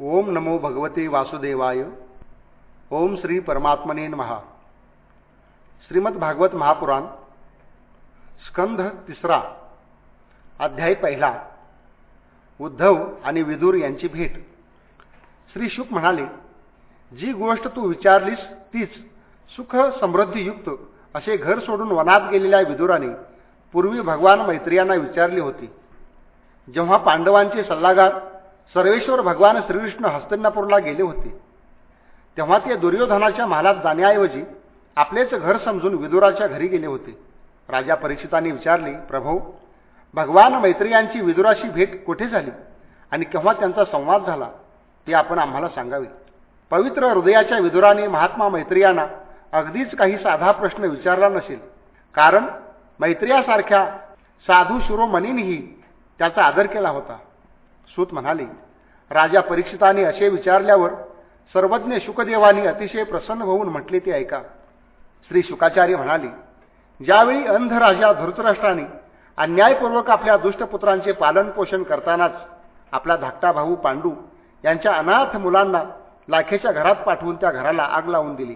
ओम नमो भगवते वासुदेवाय ओम श्री परमात्मने महा श्रीमद भागवत महापुराण स्कंध तिसरा अध्याय पहिला उद्धव आणि विदूर यांची भेट। श्री शुक म्हणाले जी गोष्ट तू विचारलीस तीच सुख समृद्धीयुक्त असे घर सोडून वनात गेलेल्या विदुराने पूर्वी भगवान मैत्रियांना विचारली होती. जेव्हा पांडवांचे सल्लागार सर्वेश्वर भगवान श्रीकृष्ण हस्तिनापूरला गेले होते. तेव्हा ते दुर्योधनाच्या महालात जाण्याऐवजी आपलेच घर समजून विदुराच्या घरी गेले होते. राजा परीक्षितांनी विचारले प्रभू भगवान मैत्रियांची विदुराशी भेट कुठे झाली आणि केव्हा त्यांचा संवाद झाला ते आपण आम्हाला सांगावे. पवित्र हृदयाच्या विदुराने महात्मा मैत्रियांना अगदीच काही साधा प्रश्न विचारला नसेल. कारण मैत्रियासारख्या साधू शिरोमणींनीही त्याचा आदर केला होता. सूत म्हणाले राजा परीक्षिताने असे विचारल्यावर सर्वज्ञ शुकदेवानी अतिशय प्रसन्न होऊन म्हटले ते ऐका. श्री शुकाचार्य म्हणाले ज्यावेळी अंध राजा धृतराष्ट्राने अन्यायपूर्वक आपल्या दुष्टपुत्रांचे पालनपोषण करतानाच आपला धाकटा भाऊ पांडू यांच्या अनाथ मुलांना लाखेच्या घरात पाठवून त्या घराला आग लावून दिली.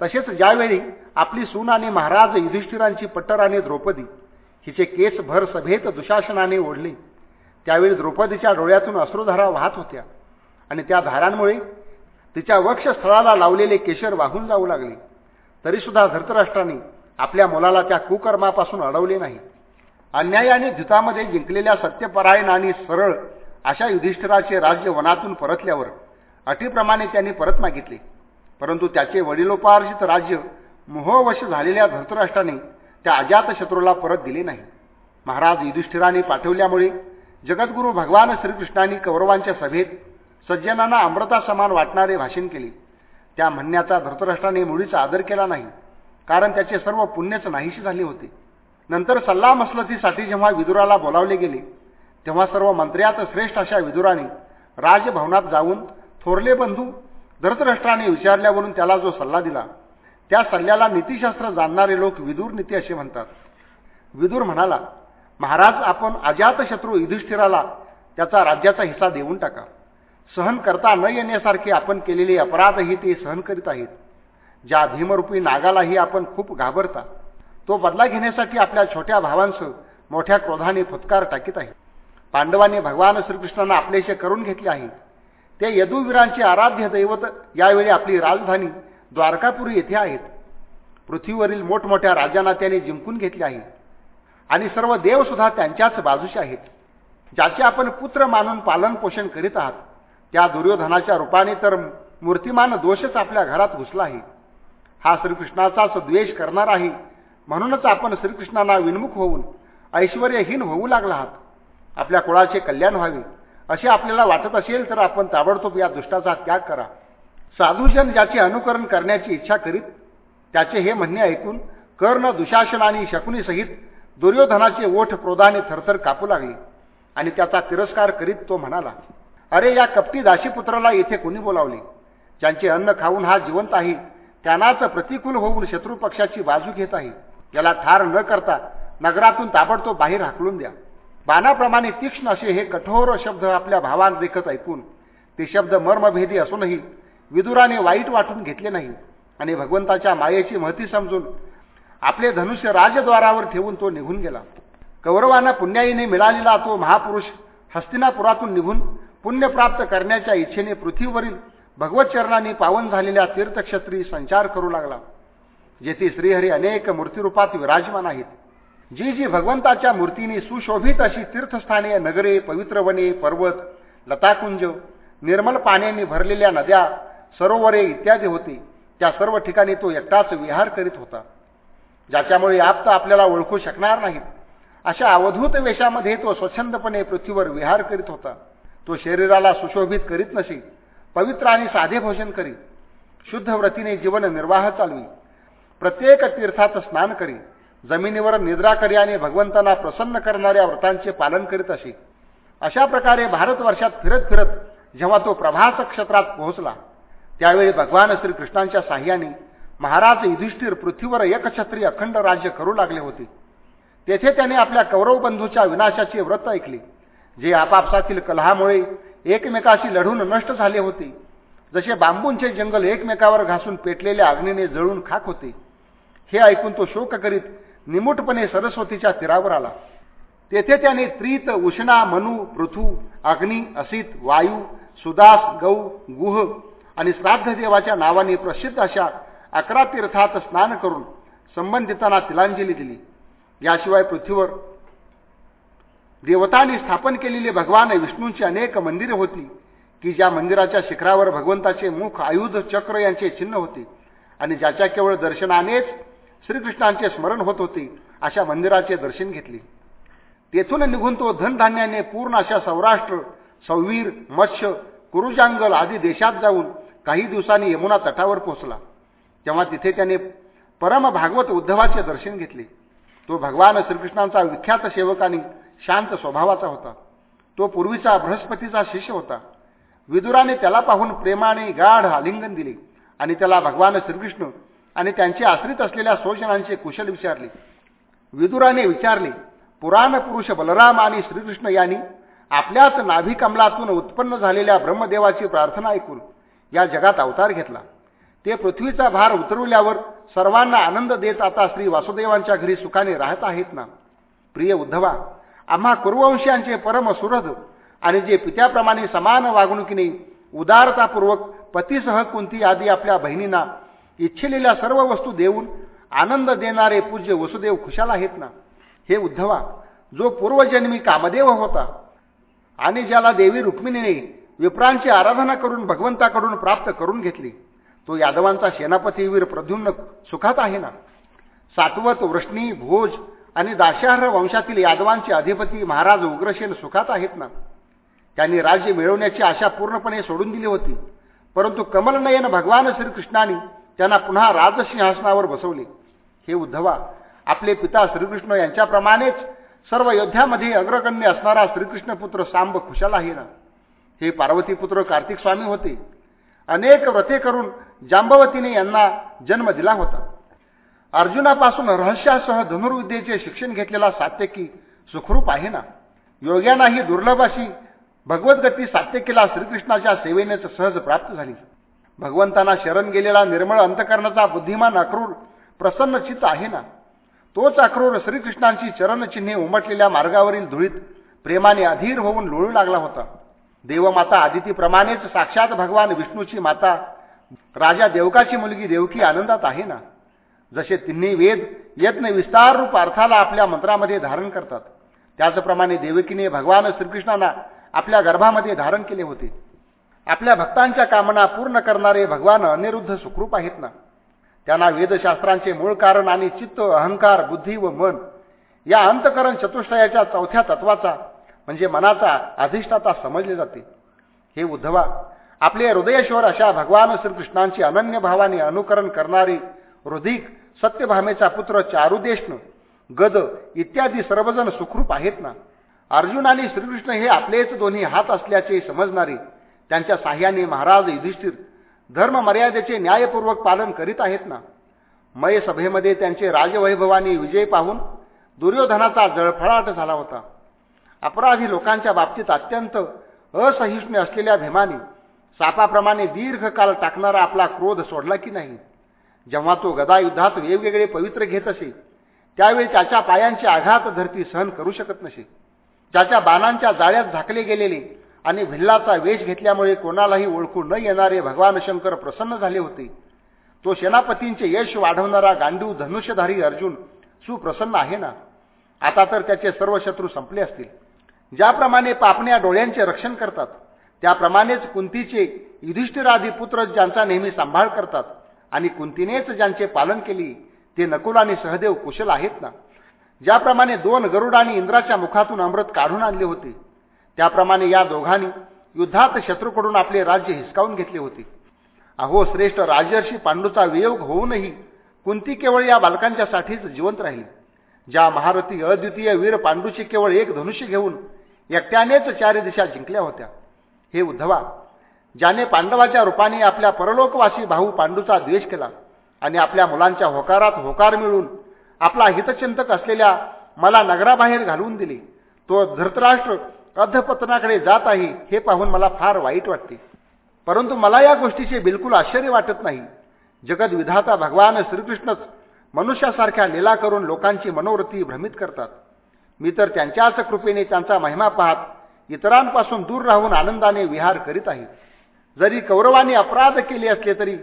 तसेच ज्यावेळी आपली सून आणि महाराज युधिष्ठिरांची पट्टर आणि द्रौपदी हिचे केस भर सभेत दुशासनाने ओढले त्यावेळी द्रौपदीच्या डोळ्यातून अश्रुधारा वाहत होत्या. आणि त्या धारांमुळे तिच्या वक्षस्थळाला लावलेले केशर वाहून जाऊ लागले. तरीसुद्धा धृतराष्ट्राने आपल्या मुलाला त्या कुकर्मापासून अडवले नाही. अन्यायाने द्युतामध्ये जिंकलेल्या सत्यपरायण आणि सरळ अशा युधिष्ठिराचे राज्य वनातून परतल्यावर अटीप्रमाणे त्यांनी परत मागितले. परंतु त्याचे वडिलोपार्जित राज्य मोहवश झालेल्या धृतराष्ट्राने त्या अजातशत्रूला परत दिले नाही. महाराज युधिष्ठिराने पाठवल्यामुळे जगद्गुरू भगवान श्रीकृष्णांनी कौरवांच्या सभेत सज्जनांना अमृता समान वाटणारे भाषण केले. त्या म्हणण्याचा धृतराष्ट्राने मुळीचा आदर केला नाही कारण त्याचे सर्व पुण्यच नाहीशी झाले होते. नंतर सल्ला मसलतीसाठी जेव्हा विदुराला बोलावले गेले तेव्हा सर्व मंत्र्यात श्रेष्ठ अशा विदुराने राजभवनात जाऊन थोरले बंधू धृतराष्ट्राने विचारल्यावरून त्याला जो सल्ला दिला त्या सल्ल्याला नीतीशास्त्र जाणणारे लोक विदूर नीती असे म्हणतात. विदूर म्हणाला महाराज आपण अजातशत्रू युधिष्ठिराला त्याचा राज्याचा हिस्सा देऊन टाका. सहन करता न येण्यासारखे आपण केलेले अपराधही ते सहन करीत आहेत. ज्या भीमरूपी नागालाही आपण खूप घाबरता तो बदला घेण्यासाठी आपल्या छोट्या भावांसह मोठ्या क्रोधाने फुत्कार टाकीत आहे. पांडवांनी भगवान श्रीकृष्णांना आपलेसे करून घेतले आहे ते यदुवीरांचे आराध्य दैवत यावेळी आपली राजधानी द्वारकापुरी येथे आहेत. पृथ्वीवरील मोठमोठ्या राजांना त्याने जिंकून घेतले आहे. आणि सर्व देवसुद्धा त्यांच्याच बाजूचे आहेत ज्याचे आपण पुत्र मानून पालन पोषण करीत आहात. त्या दुर्योधनाच्या रूपाने तर मूर्तिमान दोषच आपल्या घरात घुसला आहे. हा श्रीकृष्णाचाच द्वेष करणार आहे. म्हणूनच आपण श्रीकृष्णांना विनमुख होऊन ऐश्वर्यहीन होऊ लागला आहात. आपल्या कुळाचे कल्याण व्हावे असे आपल्याला वाटत असेल तर आपण ताबडतोब या दुष्टाचा त्याग करा. साधूजन ज्याचे अनुकरण करण्याची इच्छा करीत त्याचे हे म्हणणे ऐकून कर्ण दुशासन आणि शकुनीसहित दुर्योधनाचे ओठ क्रोधाने थरथर कापू लागले आणि त्याचा तिरस्कार करीत तो म्हणाला अरे या कपटी दाशीपुत्राला येथे कोणी बोलावले? ज्यांचे अन्न खाऊन हा जिवंत आहे त्यांनाच प्रतिकूल होऊन शत्रू पक्षाची बाजू घेत आहे. याला ठार न करता नगरातून ताबडतोब बाहेर हाकलून द्या. बाणाप्रमाणे तीक्ष्ण असे हे कठोर शब्द आपल्या भावान देखत ऐकून ते शब्द मर्मभेदी असूनही विदुराने वाईट वाटून घेतले नाही आणि भगवंताच्या मायेची महती समजून आपले धनुष्य राजद्वारावर ठेवून तो निघून गेला. कौरवांना पुण्याईने मिळालेला तो महापुरुष हस्तिनापुरातून निघून पुण्य प्राप्त करण्याच्या इच्छेने पृथ्वीवरील भगवतचरणाने पावन झालेल्या तीर्थक्षत्री संचार करू लागला जेथे श्रीहरी अनेक मूर्तिरूपात विराजमान आहेत. जी जी भगवंताच्या मूर्तीने सुशोभित अशी तीर्थस्थाने नगरे पवित्र वने पर्वत लताकुंज निर्मल पाण्याने भरलेल्या नद्या सरोवरे इत्यादी होते. त्या सर्व ठिकाणी तो एकटाच विहार करीत होता. ज्याच्यामुळे आप्त आपल्याला ओळखू शकणार नाहीत अशा अवधूत वेशामध्ये तो स्वच्छंदपणे पृथ्वीवर विहार करीत होता. तो शरीराला सुशोभित करीत नसे पवित्र आणि साधे भोजन करी शुद्ध व्रतीने जीवन निर्वाह चालवी प्रत्येक तीर्थात स्नान करी जमिनीवर निद्रा करी आणि भगवंतांना प्रसन्न करणाऱ्या व्रतांचे पालन करीत असे. अशा प्रकारे भारतवर्षात फिरत फिरत जेव्हा तो प्रभास क्षेत्रात पोहोचला त्यावेळी भगवान श्रीकृष्णांच्या साह्याने महाराज युधिष्ठिर पृथ्वीवर एकछत्री अखंड राज्य करू लागले होते. तेथे त्याने आपल्या कौरव बंधूच्या विनाशाचे व्रत ऐकले जे आपापसातील कलहामुळे एकमेकाशी लढून नष्ट झाले होते. जसे बांबूंचे जंगल एकमेकावर घासून पेटलेल्या अग्नीने जळून खाक होते. हे ऐकून तो शोक करीत निमुटपणे सरस्वतीच्या तीरावर आला. तेथे त्याने त्रित उष्णा मनु पृथू अग्नी असित वायू सुदास गौ गुह आणि श्राद्धदेवाच्या नावाने प्रसिद्ध अशा अकरा तीर्थात स्नान करून संबंधितांना तिलांजली दिली. याशिवाय पृथ्वीवर देवतांनी स्थापन केलेली भगवान विष्णूंची अनेक मंदिरे होती की ज्या मंदिराच्या शिखरावर भगवंताचे मुख आयुध चक्र यांचे चिन्ह होते. आणि ज्याच्या केवळ दर्शनानेच श्रीकृष्णांचे स्मरण होत होते अशा मंदिराचे दर्शन घेतले. तेथून निघून तो धनधान्याने पूर्ण अशा सौराष्ट्र सौवीर मत्स्य कुरुजांगल आदी देशात जाऊन काही दिवसांनी यमुना तटावर पोहोचला. तेव्हा तिथे त्याने परम भागवत उद्धवाचे दर्शन घेतले. तो भगवान श्रीकृष्णांचा विख्यात सेवक आणि शांत स्वभावाचा होता. तो पूर्वीचा बृहस्पतीचा शिष्य होता. विदुराने त्याला पाहून प्रेमाने गाढ आलिंगन दिले आणि त्याला भगवान श्रीकृष्ण आणि त्यांचे आश्रित असलेल्या स्वजनांचे कुशल विचारले. विदुराने विचारले पुराण पुरुष बलराम आणि श्रीकृष्ण यांनी आपल्याच नाभिकमलातून उत्पन्न झालेल्या ब्रह्मदेवाची प्रार्थना ऐकून या जगात अवतार घेतला. ते पृथ्वीचा भार उतरवल्यावर सर्वांना आनंद देत आता श्री वासुदेवांच्या घरी सुखाने राहत आहेत ना? प्रिय उद्धवा आम्हा कुरुवंशांचे परम सुरध आणि जे पित्याप्रमाणे समान वागणुकीने उदारतापूर्वक पतीसह कुंती आदी आपल्या बहिणींना इच्छिलेल्या सर्व वस्तू देऊन आनंद देणारे पूज्य वसुदेव खुशाल आहेत ना? हे उद्धवा जो पूर्वजन्मी कामदेव होता आणि ज्याला देवी रुक्मिणीने विप्रांची आराधना करून भगवंताकडून प्राप्त करून घेतली तो यादवांचा सेनापतीवीर प्रद्युम्न सुखात आहे ना? सातवत वृष्णी भोज आणि दाशार्ह वंशातील यादवांचे अधिपती महाराज उग्रसेन सुखात आहेत ना? त्यांनी राज्य मिळवण्याची आशा पूर्णपणे सोडून दिली होती. परंतु कमलनयन भगवान श्रीकृष्णाने त्यांना पुन्हा राजसिंहासनावर बसवले. हे उद्धवा आपले पिता श्रीकृष्ण यांच्याप्रमाणेच सर्व योद्ध्यामध्ये अग्रगण्य असणारा श्रीकृष्णपुत्र सांब खुशाल आहे ना? हे पार्वतीपुत्र कार्तिक स्वामी होते. अनेक व्रते करून जांबवतीने यांना जन्म दिला होता. अर्जुनापासून रहस्यासह धनुर्विद्येचे शिक्षण घेतलेला सात्यकी सुखरूप आहे ना? योग्यांनाही दुर्लभ अशी भगवद्गती सात्यकीला श्रीकृष्णाच्या सेवेनेच सहज प्राप्त झाली. भगवंतांना शरण गेलेला निर्मळ अंतकरणाचा बुद्धिमान अक्रूर प्रसन्न चित्त आहे ना? तोच अक्रूर श्रीकृष्णांची चरणचिन्हे उमटलेल्या मार्गावरील धुळीत प्रेमाने अधीर होऊन लोळू लागला होता. देवमाता आदितीप्रमाणेच साक्षात भगवान विष्णूची माता. राजा देवकाची मुलगी देवकी आनंदात आहे ना? जसे तिन्ही वेद यत्न विस्तार रूप अर्थाला आपल्या मंत्रामध्ये धारण करतात. त्याचप्रमाणे देवकीने भगवान श्रीकृष्णांना आपल्या गर्भामध्ये धारण केले होते. आपल्या भक्तांच्या कामना पूर्ण करणारे भगवान अनिरुद्ध सुखरूप आहेत ना? त्यांना वेदशास्त्रांचे मूळ कारण आणि चित्त अहंकार बुद्धी व मन या अंतकरण चतुष्टयाच्या चौथ्या तत्वाचा म्हणजे मनाचा अधिष्ठाता समजले जाते. हे उद्धवा आपले हृदयेश्वर अशा भगवान श्रीकृष्णांची अनन्य भावाने अनुकरण करणारी हृदिक सत्यभामेचा पुत्र चारुदेष्ण गद इत्यादी सर्वजण सुखरूप आहेत ना? अर्जुन आणि श्रीकृष्ण हे आपलेच दोन्ही हात असल्याचे समजणारे त्यांच्या साह्याने महाराज युधिष्ठिर धर्म मर्यादेचे न्यायपूर्वक पालन करीत आहेत ना? मय सभेमध्ये त्यांचे राजवैभवानी विजय पाहून दुर्योधनाचा जळफळाट झाला होता. अपराधी लोकांच्या बाबतीत अत्यंत असहिष्णू असलेल्या भीमाने सापाप्रमाणे दीर्घकाल टाकणारा आपला क्रोध सोडला की नाही? जेव्हा तो गदा युद्धात वेगवेगळे पवित्र घेत असे त्यावेळी त्याच्या पायांचे आघात धरती सहन करू शकत नसे. ज्याच्या बाणांच्या जाळ्यात झाकले गेलेले आणि भिल्लाचा वेश घेतल्यामुळे कोणालाही ओळखू न येणारे भगवान शंकर प्रसन्न झाले होते. तो सेनापतींचे यश वाढवणारा गांडू धनुष्यधारी अर्जुन सुप्रसन्न आहे ना? आता तर त्याचे सर्व शत्रू संपले असतील. ज्याप्रमाणे पापण्या डोळ्यांचे रक्षण करतात त्याप्रमाणेच कुंतीचे युधिष्ठिराधी पुत्र ज्यांचा नेहमी सांभाळ करतात आणि कुंतीनेच ज्यांचे पालन केले ते नकुल आणि सहदेव कुशल आहेत ना? ज्याप्रमाणे दोन गरुड आणि इंद्राच्या मुखातून अमृत काढून आणले होते त्याप्रमाणे या दोघांनी युद्धात शत्रूकडून आपले राज्य हिसकावून घेतले होते. अहो श्रेष्ठ राजर्षी पांडूचा वियोग होऊनही कुंती केवळ या बालकांच्यासाठीच जिवंत राहील. ज्या महारथी अद्वितीय वीर पांडूची केवळ एक धनुष्य घेऊन एकट्यानेच चारी दिशा जिंकल्या होत्या. हे उद्धवा ज्याने पांडवाच्या रूपाने आपल्या परलोकवासी भाऊ पांडूचा द्वेष केला आणि आपल्या मुलांच्या होकारात होकार मिळून आपला हितचिंतक असलेल्या मला नगराबाहेर घालवून दिले तो धृतराष्ट्र अधपतनाकडे जात आहे हे पाहून मला फार वाईट वाटते. परंतु मला या गोष्टीचे बिलकुल आश्चर्य वाटत नाही. जगदविधाता भगवान श्रीकृष्णच मनुष्यासारख्या लीला करून लोकांची मनोवृत्ती भ्रमित करतात. मी तर त्यांच्याच कृपेने त्यांचा महिमा पाहत इतरांपासून दूर राहून आनंदाने विहार करीत आहे. जरी कौरवांनी अपराध केले असले तरी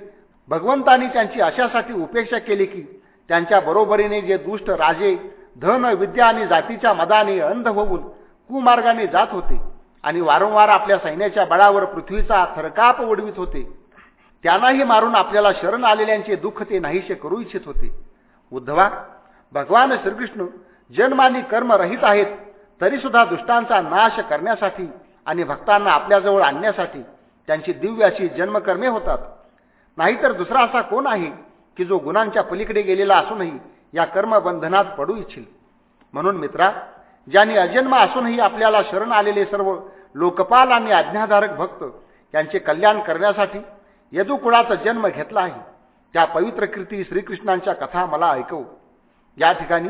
भगवंतांनी त्यांची अशासाठी उपेक्षा केली की त्यांच्या बरोबरीने जे दुष्ट राजे धन विद्या आणि जातीच्या मदाने अंध होऊन कुमार्गाने जात होते आणि वारंवार आपल्या सैन्याच्या बळावर पृथ्वीचा थरकाप उडवित होते त्यांनाही मारून आपल्याला शरण आलेल्यांचे दुःख ते नाहीसे करू इच्छित होते. उद्धवा भगवान श्रीकृष्ण जन्मानी कर्म रहित आहेत तरीसुद्धा दुष्टांचा नाश करण्यासाठी आणि भक्तांना आपल्याजवळ आणण्यासाठी त्यांची दिव्य अशी जन्मकर्मे होतात. नाहीतर दुसरा असा कोण आहे की जो गुणांच्या पलीकडे गेलेला असूनही या कर्मबंधनात पडू इच्छिल? म्हणून मित्रा ज्यांनी अजन्म असूनही आपल्याला शरण आलेले सर्व लोकपाल आणि आज्ञाधारक भक्त यांचे कल्याण करण्यासाठी यदुकुळाचा जन्म घेतला आहे त्या पवित्र कीर्ती श्रीकृष्णांच्या कथा मला ऐकव. या ठिकाणी